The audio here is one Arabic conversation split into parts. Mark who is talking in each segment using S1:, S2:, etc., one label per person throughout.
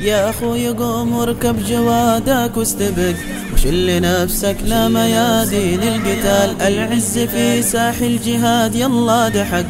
S1: يا أخوي قوم واركب جوادك واستبق وشل نفسك لا ميادين. القتال العز في ساح الجهاد يلا دحق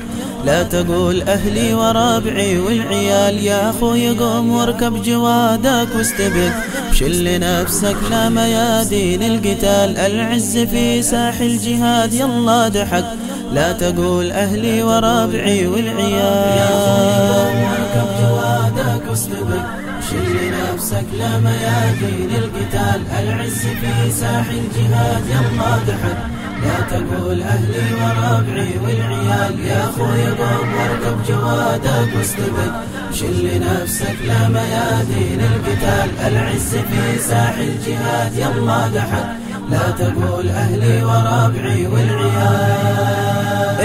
S1: لا تقول أهلي وربعي والعيال. يا أخوي قوم واركب جوادك واستبق شل نفسك لا ميادين. القتال العز في ساح الجهاد يلا دحق لا تقول أهلي وربعي والعيال. يا أخوي قوم واركب جوادك واستبق شل نفسك لا ميادين القتال. العز في ساح الجهاد يلا دحد لا تقول أهلي وربعي والعيال. يا أخوي قوم واركب جوادك واستبق شل نفسك لا ميادين القتال. العز في ساح الجهاد يلا دحد لا تقول أهلي وربعي والعيال.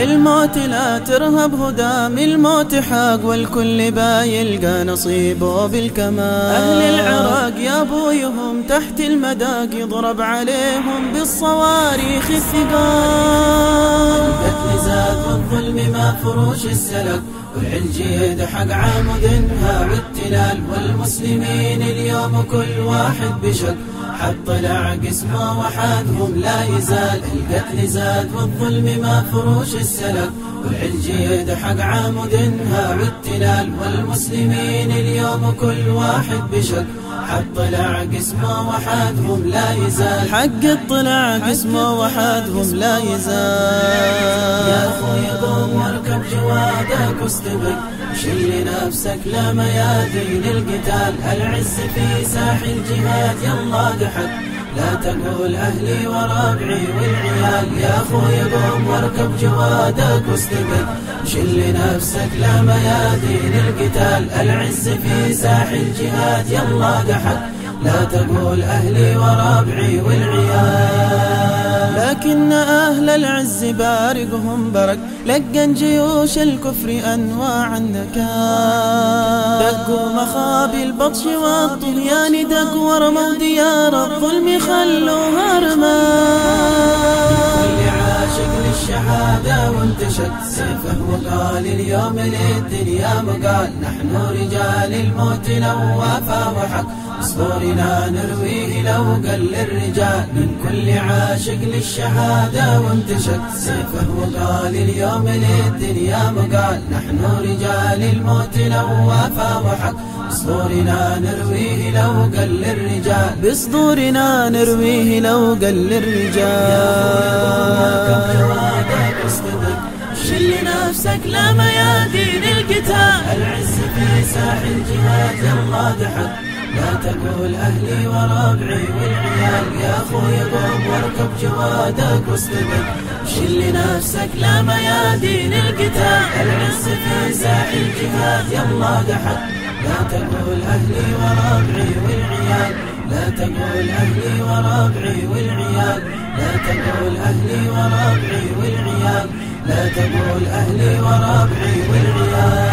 S1: الموت لا ترهب هدام الموت حق والكل بايلقى نصيبه بالكمال. أهل العراق يا بويهم تحت المداق يضرب عليهم بالصواريخ الثقال. القتل زاد والظلم ما فروش السلك والعلج يدحق عامدها بالتلال والمسلمين اليوم كل واحد بشق حد طلع قسمه وحدهم لا يزال. القتل زاد والظلم ما فروش السلف والعلج يدحق عامدها بالتلال والمسلمين اليوم كل واحد بشق حق طلع قسمه وحدهم لا يزال. حق الطلع قسمه وحدهم لا يزال. يا أخوي قوم واركب جوادك واستبق شيل نفسك لا ميادين. القتال العز في ساح الجهاد. يلا دحك لا تقول أهلي وربعي والعيال. يا أخوي قوم واركب جوادك واستبق شل نفسك لا ميادين. القتال العز في ساح الجهاد. يلا دحك لا تقول أهلي وربعي والعيال. لكن أهل العز بارقهم برق. لقن جيوش الكفر أنواع النكال دقوا مخابي البطش والطغيان دق ورموا ديار الظلم خلوها رمال وانتشت سيفه وقال اليوم للدنيا مقال نحن رجال الموت لو وافى وحق صدورنا نرويه لو قل الرجال من كل عاشق للشهادة وانتشت سيفه وقال اليوم للدنيا مقال نحن رجال الموت لو وافى وحق بصدورنا نرويه لو قل الرجال بصدورنا نرويه لو قل الرجال شل نفسك لا ميادين القتال العز في ساح الجهاد يلا دحق لا تقول أهلي وربعي والعيال. يا أخوي قوم واركب جوادك واستبق شل نفسك لا ميادين القتال العز في ساح الجهاد يلا دحد لا تقول أهلي وربعي والعيال. لا تقول أهلي وربعي والعيال. لا تقول أهلي وربعي لا تقول أهلي وربعي والعيال